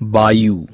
bayou.